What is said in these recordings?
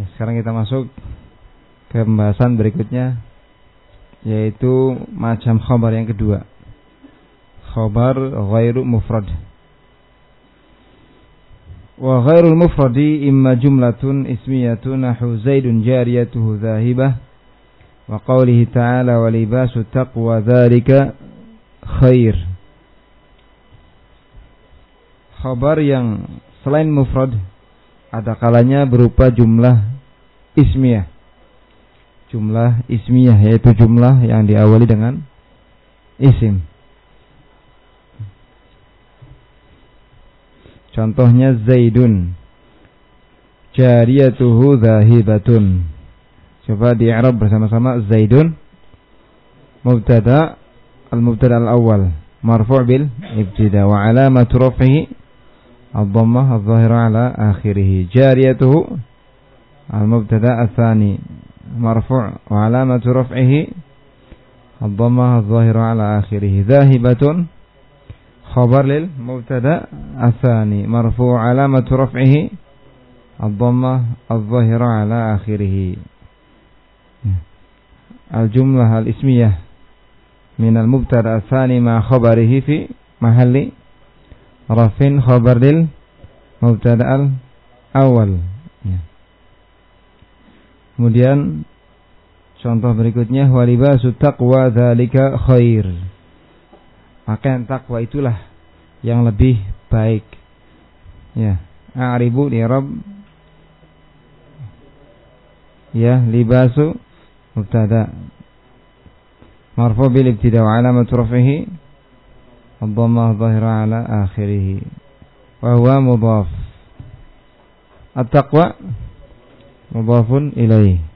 Ya, sekarang kita masuk ke pembahasan berikutnya yaitu macam khobar yang kedua. Khobar ghairu mufrad. Wa ghairul mufradi imma jumlatun ismiyatun nahu zaidun jariyatuhu dhahibah wa qawlihi ta'ala wa libasu taqwa dhalika khair. Khabar yang selain mufrad ada kalanya berupa jumlah ismiyah. Jumlah ismiyah yaitu jumlah yang diawali dengan isim. Contohnya Zaidun. Jariyatuhu zahibatun. Coba di Arab bersama-sama Zaidun. Mubtada al-mubtada al-awwal. Marfu' bil ibtida wa alamatu raf'ihi ad-dhammah adh-dhahira ala akhirih. Jariyatuhu al-mubtada ats-tsani مرفوع وعلامة رفعه الضمة الظاهرة على آخره. ذاهبة خبر للمبتدا الثاني. مرفوع علامة رفعه الضمة الظاهرة على آخره. الجملة الاسمية من المبتدا الثاني مع خبره في محل rafin khabar murtadal awal. Ya. kemudian contoh berikutnya walibasu taqwa dalika khair. Pakaian takwa itulah yang lebih baik. Ya. A'ribu ya di Arab. ya libasu mubtada. Marfu bil tidak wala rafihi ad-dhammah dhahira ala akhirih. Wa huwa mudhaf. At-taqwa mudhafun ilaih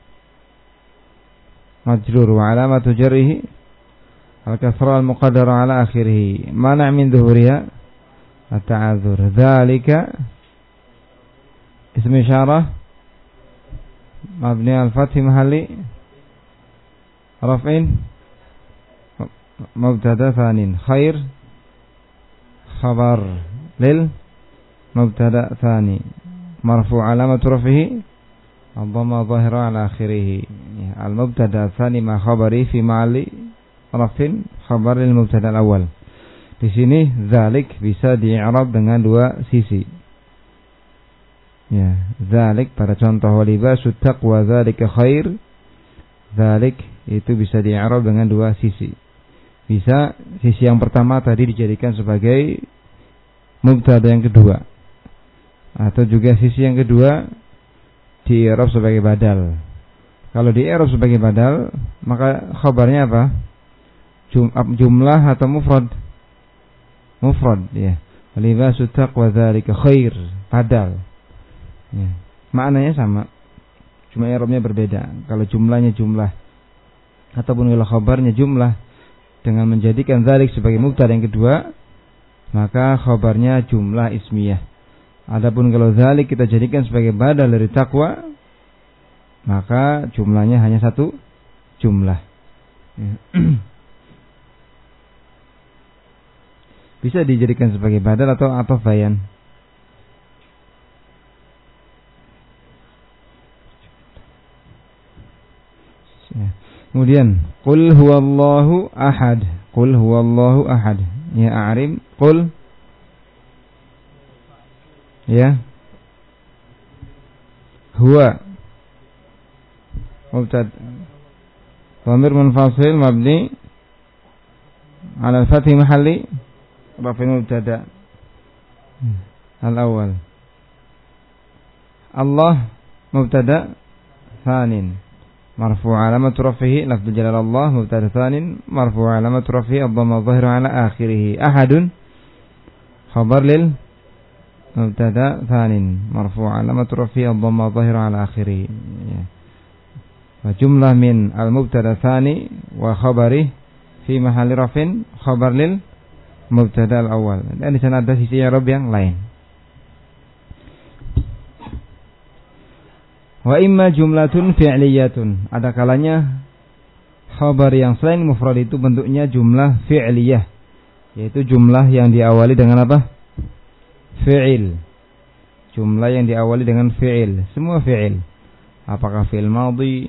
majrur wa alamatu jarrihi al-kasra al-muqaddara ala akhirih mana min dhuhuriha at-ta'adzur dzalika ism isyarah mabni al-fath mahalli raf'in mubtada thanin khair khabar. Lil. Mubtada tsani marfu alamat rafihi. Dhamma zahira ala akhirih ya, al mubtada tsani ma khabari fi ma'ali rafin. Khabar lil mubtada al awal di sini zalik bisa di'rab dengan dua sisi. Ya, zalik pada contoh walibasu taqwa zalika khair. Zalik itu bisa di'arab dengan dua sisi. Bisa sisi yang pertama tadi dijadikan sebagai mubtada yang kedua. Atau juga sisi yang kedua di Arab sebagai badal. Kalau di Arab sebagai badal, maka khabarnya apa? Jumlah atau mufrad? Mufrad, ya. Libasu taqwa dzalika khair, badal. Ya. Maknanya sama. Cuma Arabnya berbeda. Kalau jumlahnya jumlah ataupun kalau khabarnya jumlah dengan menjadikan zalik sebagai mubtada yang kedua, maka khabarnya jumlah ismiyah Adapun kalau zalik kita jadikan sebagai badal dari takwa, maka jumlahnya hanya satu jumlah. Ya. Bisa dijadikan sebagai badal atau apa bayan. Ya. Kemudian, qul huwallahu ahad. Qul huwallahu ahad. Ya a'rim, qul. Ya. Huwa. Mubtad. Dhamir munfasil mabni. Ala al-fathi mahalli. Rafi mubtada. Al-awwal. Allah mubtada. Thanin مرفوع علامة رفعه لفظ جلال الله مبتدأ ثان مرفوع علامة رفعه الضم الظاهر على آخره. أحد. خبر لل مبتدأ ثان مرفوع علامة رفعه الضم الظاهر على آخره. فجملة من المبتدأ الثاني وخبره في محل رفع خبر لل مبتدأ الأول. لأن dan di sana ada yang lain wa imma jumlatun fi'liyatun ada kalanya khabar yang selain mufrad itu bentuknya jumlah fi'liyah yaitu jumlah yang diawali dengan apa fi'il. Jumlah yang diawali dengan fi'il, semua fi'il. apakah fil madhi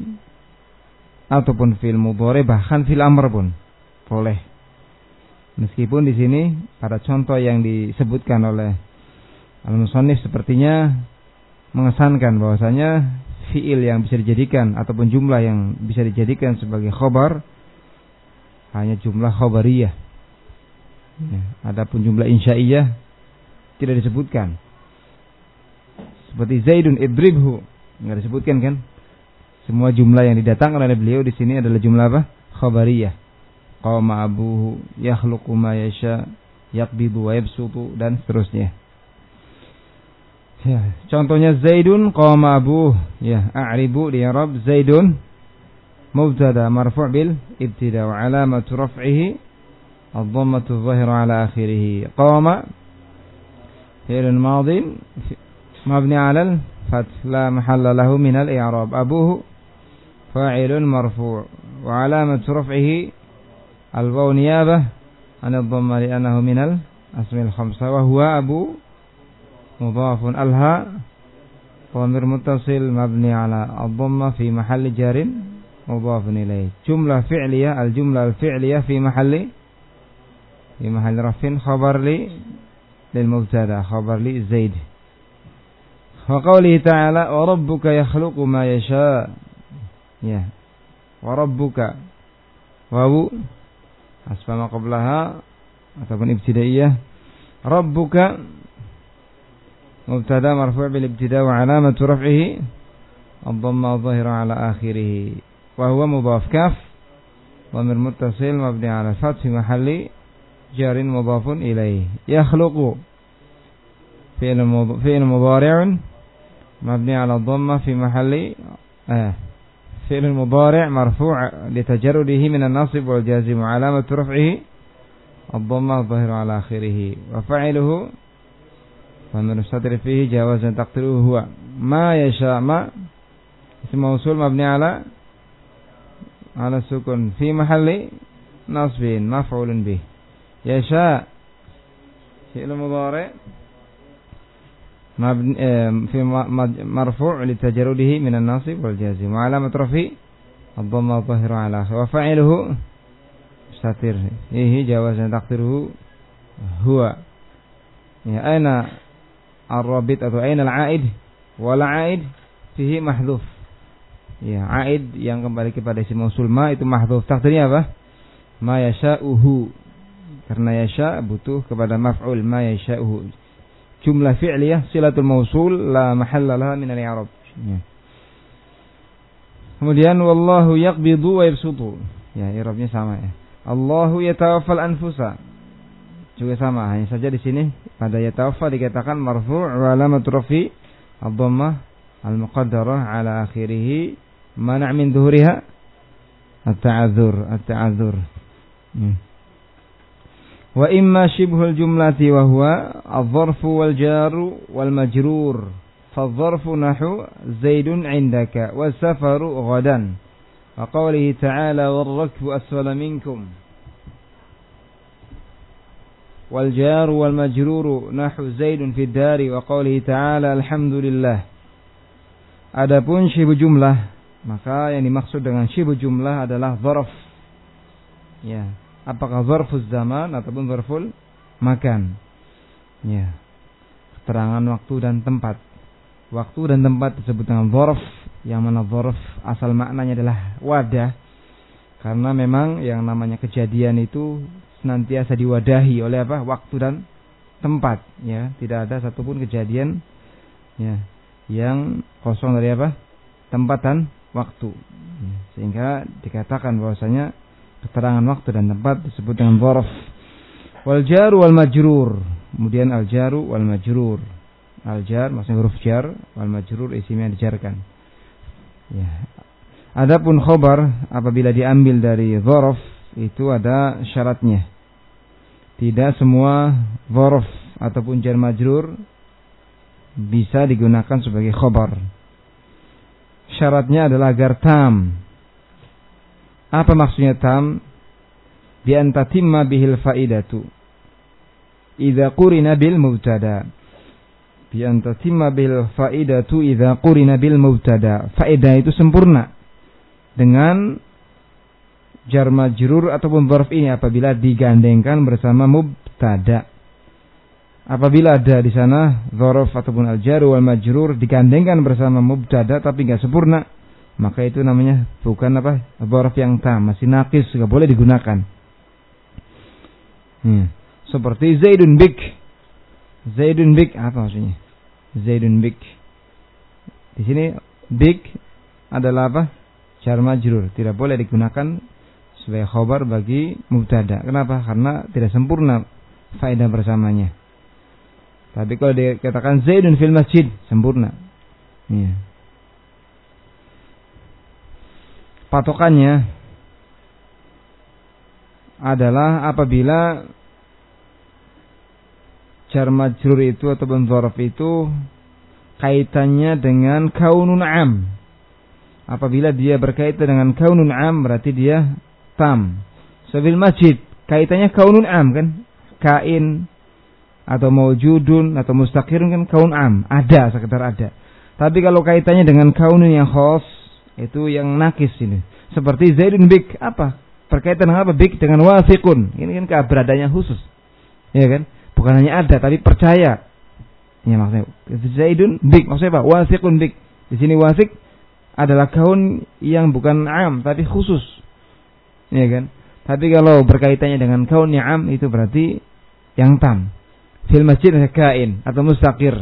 ataupun fil mudhari bahkan fil amr pun boleh. Meskipun di sini pada contoh yang disebutkan oleh al-musannif sepertinya mengesankan bahwasanya fiil yang bisa dijadikan ataupun jumlah yang bisa dijadikan sebagai khobar hanya jumlah khobariyah. Ya, adapun jumlah insya'iyah tidak disebutkan. Seperti Zaidun idribhu nggak disebutkan kan? Semua jumlah yang didatangkan oleh beliau di sini adalah jumlah apa? Khabariyah. Qama abuhu yakhluqu ma yasha wa yabsutu dan seterusnya. Ya, contohnya Zaidun qama abuh. Ya, a'ribu di Arab Zaidun mubtada marfu' bil ibtida wa alamatu raf'ihi ad-dhammatu adh-dhahira ala akhirih. Qama fi'l madin mabni 'ala al-fath la mahalla lahu min al-i'rab. Abuhu فاعل مرفوع وعلامة رفعه الواو نيابة عن الضمة لأنه من الأسماء الخمسة وهو أبو مضاف الهاء ضمير متصل مبني على الضمة في محل جار مضاف إليه جملة فعلية الجملة الفعلية في محل في محل رفع خبر لي للمبتدا خبر لي زيد وقوله تعالى وربك يخلق ما يشاء. Wa rabbuka. Wawu asma qablaha ataupun ibtidaiyah. Rabbuka مبتدا مرفوع بالابتداء وعلامة رفعه. الضم الظاهر على آخره. وهو مضاف. كاف. ضمير متصل مبني على الفتح في محل جار مضاف إليه. يخلق. فعل مضارع. مبني على الضم في محل. آه. فعل المضارع مرفوع لتجرده من النصب والجازم وعلامة رفعه. الضمة الظهر على آخره. وفعله فمن السطر فيه جوازا تقديره هو. ما يشاء ما اسم موصول مبني على على السكون في محل نصب مفعول به. يشاء. فعل مضارع في مرفوع لتجرده من الناصب والجازم. وعلامة رفعه الضمة الظاهرة على آخر وفعله مستتر إيه جواز تقديره هو. أين Ar-Rabit atau Ain al-Aid wal Aid fihi mahdhuf. Ya, Aid yang kembali kepada si mausulma itu mahdhuf. Takdirnya apa? Ma yasha'uhu. Karena yasha butuh kepada maf'ul ma yasha'uhu. Jumlah fi'liyah silatul mausul la mahalla laha min al-i'rab. Ya. Kemudian wallahu yaqbidu wa yabsutu. Ya, i'rabnya sama ya. Allahu yatawaffal anfusa Juga sama, hanya saja di sini pada yatawaffa dikatakan marfu' wa alamatu rafi ad-dhammah al-muqaddarah ala akhirih mana' min dhuhriha at-ta'adzur at-ta'adzur. Hmm. وإما شبه الجملة وهو الظرف والجار والمجرور فالظرف نحو زيد عندك والسفر غدا وقوله تعالى والركب أسفل منكم والجار والمجرور نحو زيد في الدار وقوله تعالى الحمد لله Adapun syibu jumlah maka yang dimaksud dengan syibu jumlah adalah zarf ya apakah zarful zaman ataupun zarful makan. Ya. Keterangan waktu dan tempat. Waktu dan tempat disebut dengan zarf yang mana zarf asal maknanya adalah wadah. Karena memang yang namanya kejadian itu senantiasa diwadahi oleh apa? Waktu dan tempat, ya. Tidak ada satupun kejadian ya yang kosong dari apa? Tempat dan waktu. Ya. Sehingga dikatakan bahwasanya keterangan waktu dan tempat disebut dengan dzaraf. Wal jar wal majrur. Kemudian al jaru wal majrur. Al jar maksudnya huruf jar, wal majrur isimnya dijarkan. Ya. Adapun khobar apabila diambil dari dzaraf itu ada syaratnya. Tidak semua dzaraf ataupun jar majrur bisa digunakan sebagai khobar. Syaratnya adalah agar tam apa maksudnya tam? Bi antatimma bihil faidatu. Idza qurina bil mubtada. bi antatimma bil faidatu idza qurina bil mubtada. Faedah itu sempurna dengan jar majrur ataupun dzarf ini apabila digandengkan bersama mubtada. Apabila ada di sana dzaraf ataupun al-jar wal majrur digandengkan bersama mubtada tapi enggak sempurna, maka itu namanya bukan apa? dzaraf yang tam, masih nakis, enggak boleh digunakan. Hmm. Seperti Zaidun bik. Zaidun bik apa maksudnya? Zaidun bik. Di sini bik adalah apa? Jar majrur, tidak boleh digunakan sebagai khobar bagi mubtada. Kenapa? Karena tidak sempurna faedah bersamanya. Tapi kalau dikatakan Zaidun fil masjid, sempurna. Ya. Patokannya adalah apabila jar majrur itu atau dzaraf itu kaitannya dengan kaunun am. Apabila dia berkaitan dengan kaunun am berarti dia tam. Sebil masjid kaitannya kaunun am kan? Kain atau maujudun atau mustaqirun kan kaun am, ada sekedar ada. Tapi kalau kaitannya dengan kaunun yang khos itu yang nakis ini. Seperti Zaidun bik apa? Berkaitan dengan apa? Bik dengan wafiqun. Ini kan keberadaannya khusus. Ya kan? Bukan hanya ada tapi percaya. Ya maksudnya Zaidun bik maksudnya apa? Wafiqun bik. Di sini wasik adalah kaun yang bukan am tapi khusus ya kan? Tapi kalau berkaitannya dengan kaun am itu berarti yang tam. Fil masjid kain atau mustaqir.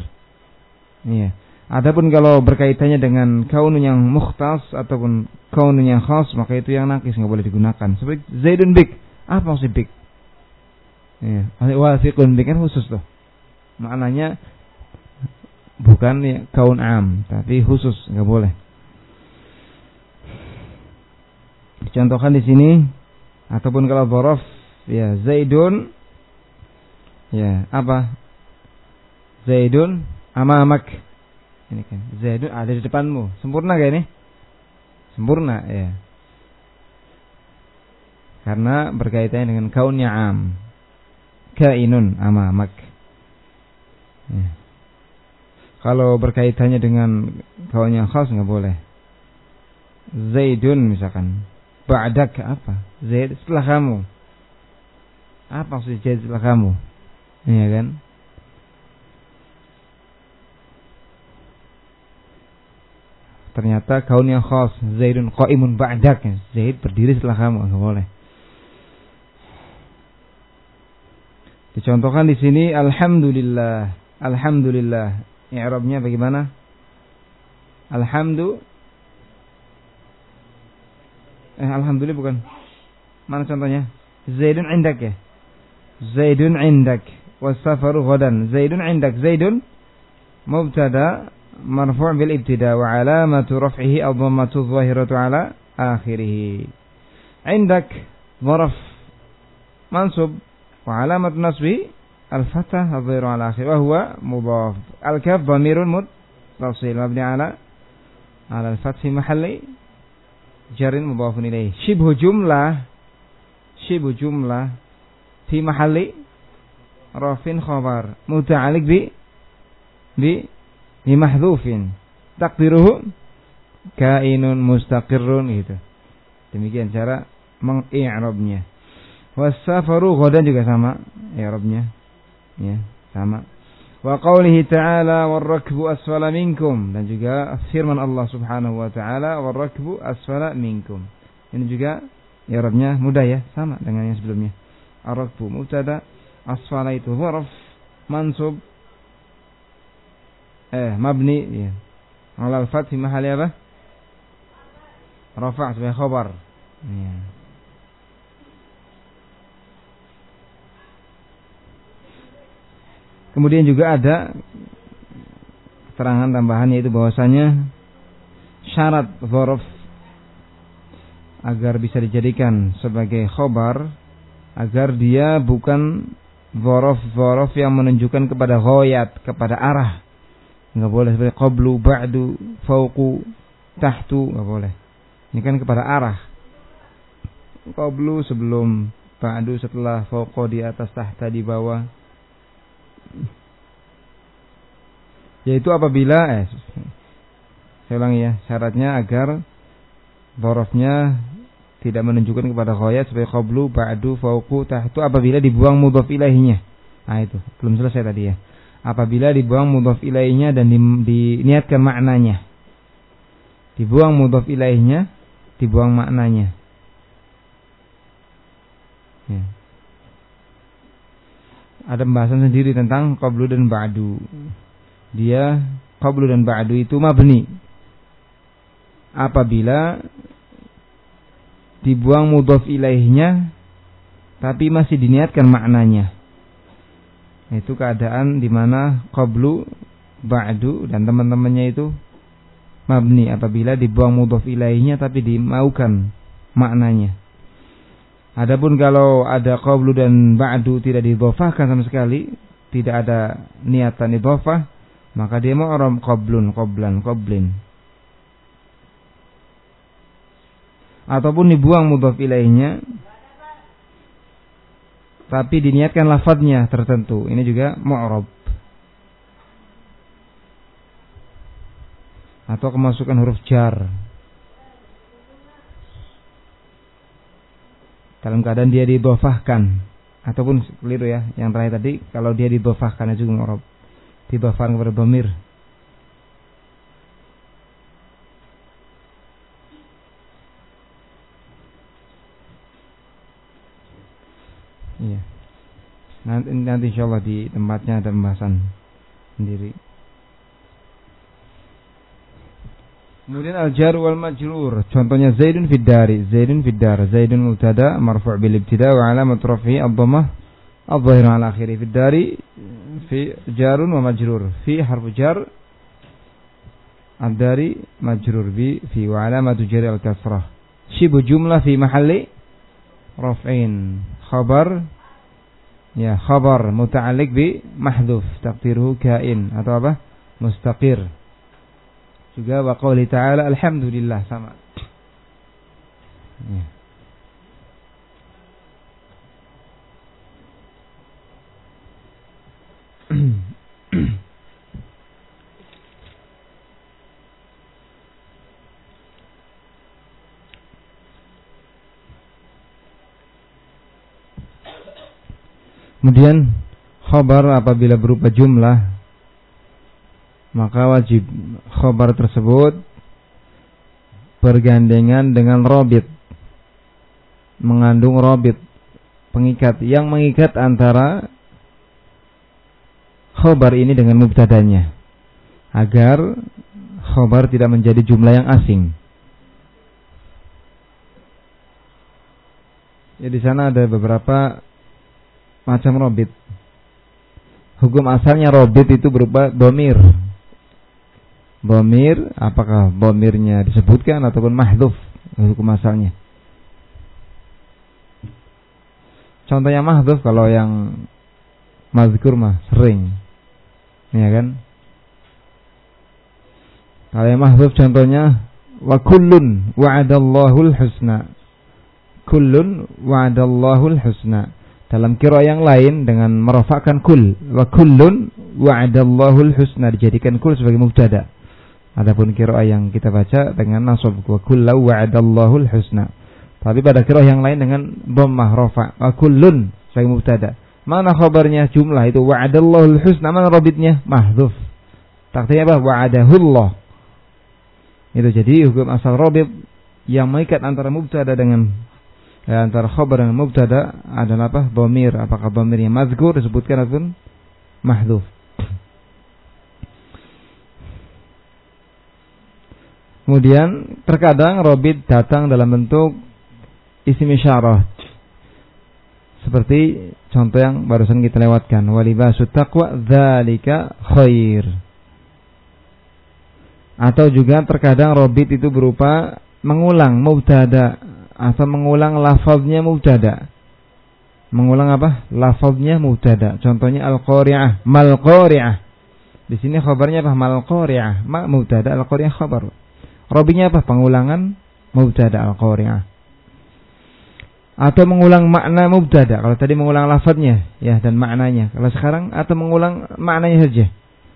Iya. Adapun kalau berkaitannya dengan kaun yang mukhtas ataupun kaun yang khas maka itu yang nakis nggak boleh digunakan. Seperti Zaidun bik. Apa maksud bik? Iya. Wasiqun bik kan khusus tuh. Maknanya bukan ya, kaun am tapi khusus nggak boleh. Dicontohkan di sini ataupun kalau borof ya Zaidun ya apa? Zaidun amamak. Ini kan Zaidun ada di depanmu. Sempurna gak ini? Sempurna ya. Karena berkaitannya dengan kaunnya am. Kainun amamak. Ya. Kalau berkaitannya dengan kaunnya khas nggak boleh. Zaidun misalkan Ba'dak apa? Zaid setelah kamu. Apa maksud Zaid setelah kamu? Iya kan? Ternyata kaun yang khas Zaidun qaimun ba'dak. Zaid berdiri setelah kamu, enggak boleh. Dicontohkan di sini alhamdulillah. Alhamdulillah. I'rabnya bagaimana? Alhamdulillah Eh, alhamdulillah bukan. Mana contohnya? Zaidun indak ya. Zaidun indak. Wasafaru ghadan. Zaidun indak. Zaidun mubtada marfu' bil ibtida wa alamatu raf'ihi ad-dhammatu adh-dhahiratu ala akhirih. Indak dharaf mansub wa alamatu nasbi al-fathah adh-dhahiru ala akhir wa huwa mudhaf. Al-kaf dhamirun muttasil mabni ala ala al-fath fi mahalli jarin mudhafun ilaih. Shibhu jumlah shibhu jumlah fi mahalli rafin khabar muta'alliq bi bi bi mahdhufin takdiruhu kainun mustaqirrun gitu. Demikian cara mengi'rabnya. Wasafaru ghadan juga sama i'rabnya. Ya, sama. Wa qawlihi ta'ala warrakbu asfala minkum dan juga firman Allah Subhanahu wa taala warrakbu asfala minkum. Ini juga ya Rabbnya mudah ya, sama dengan yang sebelumnya. Ar-rakbu mubtada, asfala itu dzaraf mansub eh mabni ya. Ala al-fath mahali apa? Rafa' sebagai khabar. Ya. Kemudian juga ada keterangan tambahan yaitu bahwasanya syarat zorof agar bisa dijadikan sebagai khobar agar dia bukan zorof-zorof yang menunjukkan kepada ghoyat, kepada arah. Enggak boleh seperti qablu, ba'du, fauqu, tahtu, enggak boleh. Ini kan kepada arah. Qablu sebelum, ba'du setelah, fauqu di atas, tahta di bawah Yaitu apabila eh saya ulangi ya, syaratnya agar borofnya tidak menunjukkan kepada khoyat sebagai qablu, ba'du, fauqu, tahtu apabila dibuang mudhaf ilaihinya. Nah itu, belum selesai tadi ya. Apabila dibuang mudhaf ilaihinya dan di, diniatkan maknanya. Dibuang mudhaf ilaihinya, dibuang maknanya. Ya. Ada pembahasan sendiri tentang qablu dan ba'du. Dia qablu dan ba'du itu mabni. Apabila dibuang mudhaf ilaihnya tapi masih diniatkan maknanya. Itu keadaan di mana qablu, ba'du dan teman-temannya itu mabni apabila dibuang mudhaf ilaihnya tapi dimaukan maknanya. Adapun kalau ada qablu dan ba'du tidak didhofahkan sama sekali, tidak ada niatan idhofah, maka dia mau orang qablun, qablan, qablin. ataupun dibuang mudhaf ilaihnya tapi diniatkan lafadznya tertentu. Ini juga mu'rab. Atau kemasukan huruf jar. Dalam keadaan dia didofahkan. Ataupun keliru ya. Yang terakhir tadi. Kalau dia didofahkan itu mu'rab. Didofahkan kepada bomir. Iya. Nanti, nanti insya Allah di tempatnya ada pembahasan sendiri. Kemudian al-jar wal majrur. Contohnya Zaidun fid dari, Zaidun fid dar. Zaidun mubtada marfu' bil ibtida wa alamat rafi'i ad-dhammah adh-dhahira ala akhiri fid dari fi jarun wa majrur. Fi harfu jar ad-dari majrur bi fi wa alamatu jari al-kasrah. Shibu jumlah fi mahalli raf'in. Khabar Ya, khabar muta'alliq bi mahdhuf taqdiruhu kain atau apa? Mustaqir. Juga wa ta'ala alhamdulillah sama. Ya. Kemudian khobar apabila berupa jumlah maka wajib khobar tersebut bergandengan dengan robit mengandung robit pengikat yang mengikat antara khobar ini dengan mubtadanya agar khobar tidak menjadi jumlah yang asing. Ya di sana ada beberapa macam robit. Hukum asalnya robit itu berupa domir. Bomir, apakah bomirnya disebutkan ataupun mahduf hukum asalnya. Contohnya mahduf kalau yang mazkur mah sering. Ya kan? Kalau yang mahduf contohnya wa kullun wa'adallahu husna. Kullun wa'adallahu husna dalam kira yang lain dengan merofakkan kul wa kullun wa'adallahu husna dijadikan kul sebagai mubtada. Adapun kira yang kita baca dengan nasab wa kullu wa'adallahu husna. Tapi pada kira yang lain dengan dhammah rafa wa kullun sebagai mubtada. Mana khabarnya jumlah itu wa'adallahu husna mana rabitnya mahdzuf. Takdirnya apa? Wa'adahullah. Itu jadi hukum asal rabit yang mengikat antara mubtada dengan ya, antara khabar dan mubtada adalah apa? Bomir. Apakah bomirnya mazkur disebutkan ataupun mahdhuf. Kemudian terkadang robit datang dalam bentuk isim isyarah. Seperti contoh yang barusan kita lewatkan. Walibasu taqwa dzalika khair. Atau juga terkadang robit itu berupa mengulang mubtada atau mengulang lafaznya mubtada. Mengulang apa? Lafaznya mubtada. Contohnya al-qari'ah, mal qari'ah. Di sini khabarnya apa? Mal qari'ah, ma mubtada, al-qari'ah khabar. Robinya apa? Pengulangan mubtada al-qari'ah. Atau mengulang makna mubtada. Kalau tadi mengulang lafaznya ya dan maknanya. Kalau sekarang atau mengulang maknanya saja.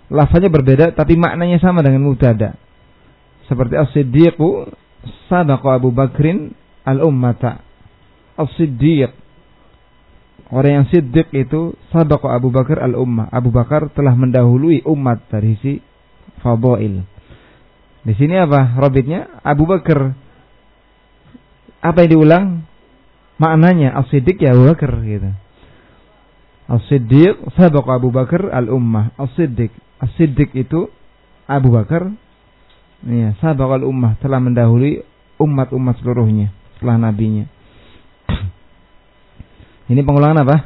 lafaznya berbeda tapi maknanya sama dengan mubtada. Seperti as-siddiqu sabaqa Abu Bakrin al-ummata. As-siddiq Orang yang siddiq itu sabaqa Abu Bakar al-ummah. Abu Bakar telah mendahului umat dari si fadail. Di sini apa? Robitnya Abu Bakar. Apa yang diulang? Maknanya as-siddiq ya Abu Bakar gitu. As-siddiq sabaqa Abu Bakar al-ummah. As-siddiq. As-siddiq itu Abu Bakar ya, sabaqa al-ummah telah mendahului umat-umat seluruhnya setelah nabinya. Ini pengulangan apa?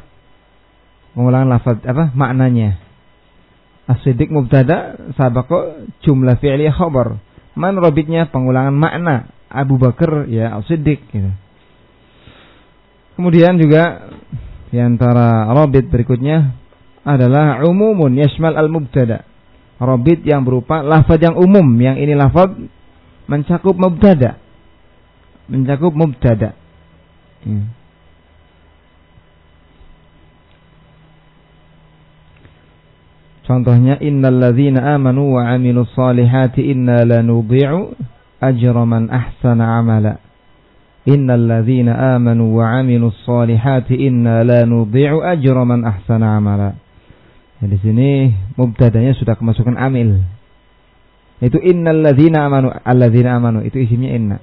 Pengulangan lafaz apa? Maknanya. As-siddiq mubtada sabaqo jumlah fi'liyah khabar. Man robitnya pengulangan makna. Abu Bakar ya as-siddiq gitu. Kemudian juga di antara robit berikutnya adalah umumun yashmal al-mubtada. Robit yang berupa lafaz yang umum. Yang ini lafaz mencakup mubtada. Mencakup mubtada. Ya. Contohnya innal ladzina amanu wa amilus solihati inna lanudhi'u ajra man ahsana amala. Innal ladzina amanu wa amilus solihati inna lanudhi'u ajra man ahsana amala. Ya, di sini mubtadanya sudah kemasukan amil. Itu innal ladzina amanu alladzina amanu itu isimnya inna.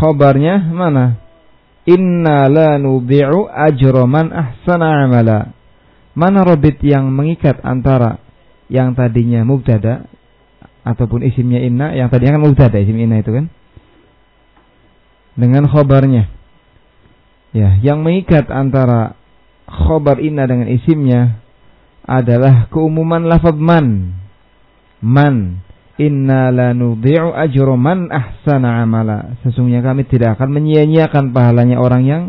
Khabarnya mana? Inna la nudhi'u ajra man ahsana amala. Mana robit yang mengikat antara yang tadinya mubtada ataupun isimnya inna, yang tadinya kan mubtada isim inna itu kan? Dengan khobarnya. Ya, yang mengikat antara khobar inna dengan isimnya adalah keumuman lafaz man. Man. Inna la nudhi'u ajra man ahsana amala. Sesungguhnya kami tidak akan menyia-nyiakan pahalanya orang yang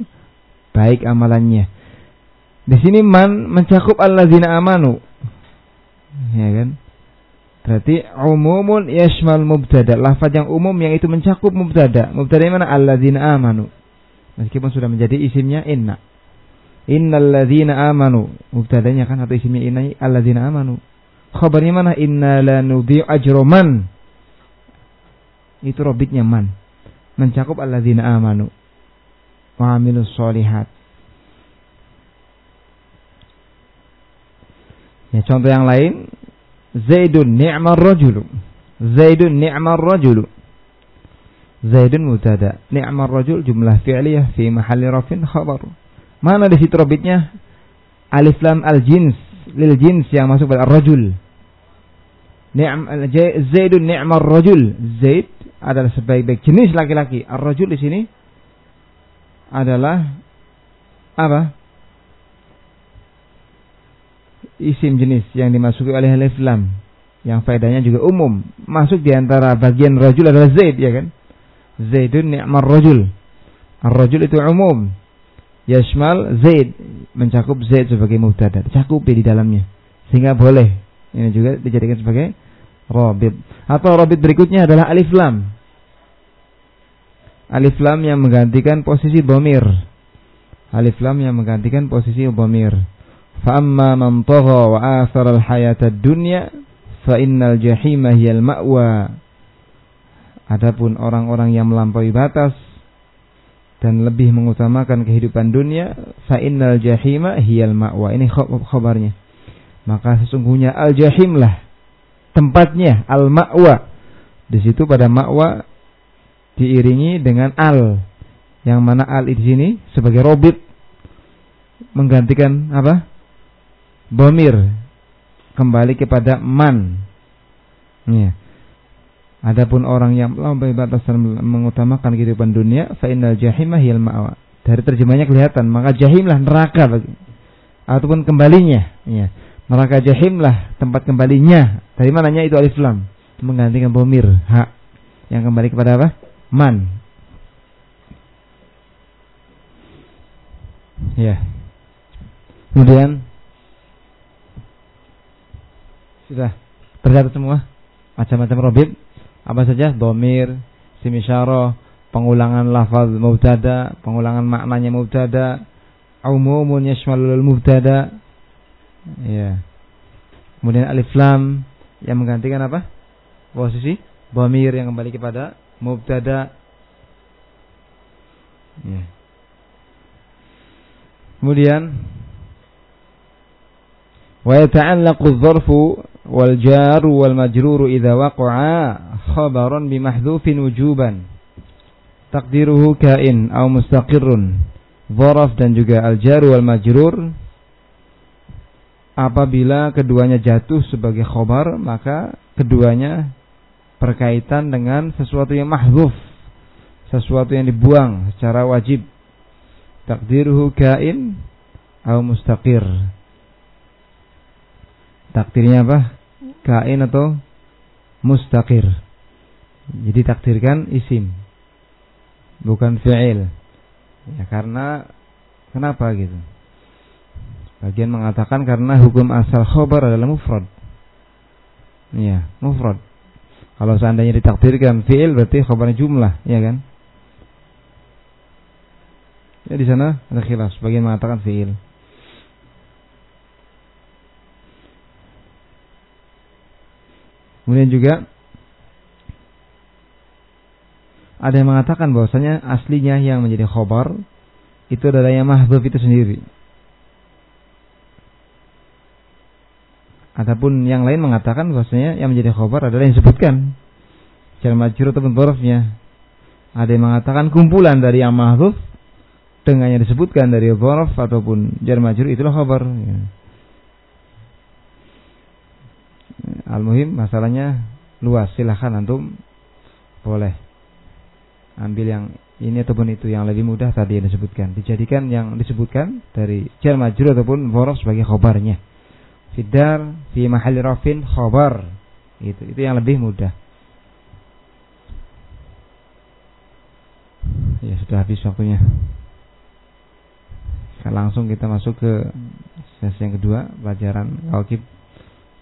baik amalannya. Di sini man mencakup alladzina amanu. Ya kan? Berarti umumun yashmal mubtada. Lafaz yang umum yang itu mencakup mubtada. Mubtada mana? Alladzina amanu. Meskipun sudah menjadi isimnya inna. Innal ladzina amanu. Mubtadanya kan atau isimnya inna alladzina amanu. Khabarnya mana? Inna la nudhi'u ajroman. Itu robitnya man. Mencakup alladzina amanu. Wa amilus solihat. Ya, contoh yang lain, Zaidun ni'mar rajulu. Zaidun ni'mar rajulu. Zaidun mutada. Ni'mar rajul jumlah fi'liyah fi mahalli rafin khabar. Mana di situ robitnya? Alif lam al jins lil jins yang masuk pada rajul. Ni'am Zaidun ni'mar rajul. Zaid adalah sebaik-baik jenis laki-laki. Ar-rajul di sini adalah apa? Isim jenis yang dimasuki oleh alif lam. Yang faedahnya juga umum. Masuk di antara bagian rajul adalah zaid ya kan? Zaidun ni'mar rajul. Ar-rajul itu umum. Yashmal zaid. Mencakup zaid sebagai mubtada. Cakup di dalamnya. Sehingga boleh. Ini juga dijadikan sebagai robit atau robit berikutnya adalah alif lam. Alif lam yang menggantikan posisi bomir. Alif lam yang menggantikan posisi bomir فأما من طغى وآثر الحياة الدنيا فإن الجحيم هي المأوى Adapun orang-orang yang melampaui batas dan lebih mengutamakan kehidupan dunia, fa innal jahima hiyal ma'wa. Ini khabarnya. Maka sesungguhnya al jahim lah tempatnya al ma'wa. Di situ pada ma'wa diiringi dengan al. Yang mana al di sini sebagai robit menggantikan apa? Bomir kembali kepada man. Ya. Adapun orang yang melampaui batas dan mengutamakan kehidupan dunia, fa innal jahimah hiyal ma'wa. Dari terjemahnya kelihatan, maka jahimlah neraka bagi ataupun kembalinya, ya. Neraka jahimlah tempat kembalinya. Dari mananya itu alif lam menggantikan bomir ha yang kembali kepada apa? Man. Ya. Kemudian sudah. Tercatat semua? Macam-macam robit? Apa saja? Domir simisyaro pengulangan lafaz mubtada pengulangan maknanya mubtada umumun yashmalul mubtada. Ya Kemudian alif lam yang menggantikan apa? Posisi bomir yang kembali kepada mubtada. Ya. Kemudian wa yata'allaqu adh-dharfu wal jaru wal majruru idza waqa'a khabaran bi mahdhufin wujuban. Takdiruhu kain atau mustaqirrun. Dharaf dan juga al jaru wal majrur. Apabila keduanya jatuh sebagai khobar maka keduanya berkaitan dengan sesuatu yang mahzuf sesuatu yang dibuang secara wajib. Takdiruhu kain atau mustaqir. Takdirnya apa kain atau mustaqir jadi takdirkan isim bukan fi'il ya karena kenapa gitu Bagian mengatakan karena hukum asal khobar adalah mufrad. Iya, mufrad. Kalau seandainya ditakdirkan fi'il berarti khobarnya jumlah, ya kan? Ya di sana ada khilaf, sebagian mengatakan fi'il. Kemudian juga ada yang mengatakan bahwasanya aslinya yang menjadi khobar itu adalah yang mahdzuf itu sendiri. Adapun yang lain mengatakan bahwasanya yang menjadi khobar adalah yang disebutkan. Jar majrur ataupun dzarafnya. Ada yang mengatakan kumpulan dari yang mahdzuf dengan yang disebutkan dari dzaraf ataupun jar majrur itulah khobar. Ya. Al-muhim masalahnya luas. Silahkan antum boleh ambil yang ini ataupun itu. Yang lebih mudah tadi yang disebutkan. Dijadikan yang disebutkan dari jar majrur ataupun dzaraf sebagai khobarnya fidar fi mahali rafin khobar itu itu yang lebih mudah. Ya sudah habis waktunya. Langsung kita masuk ke sesi yang kedua pelajaran kawakib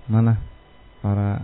mana para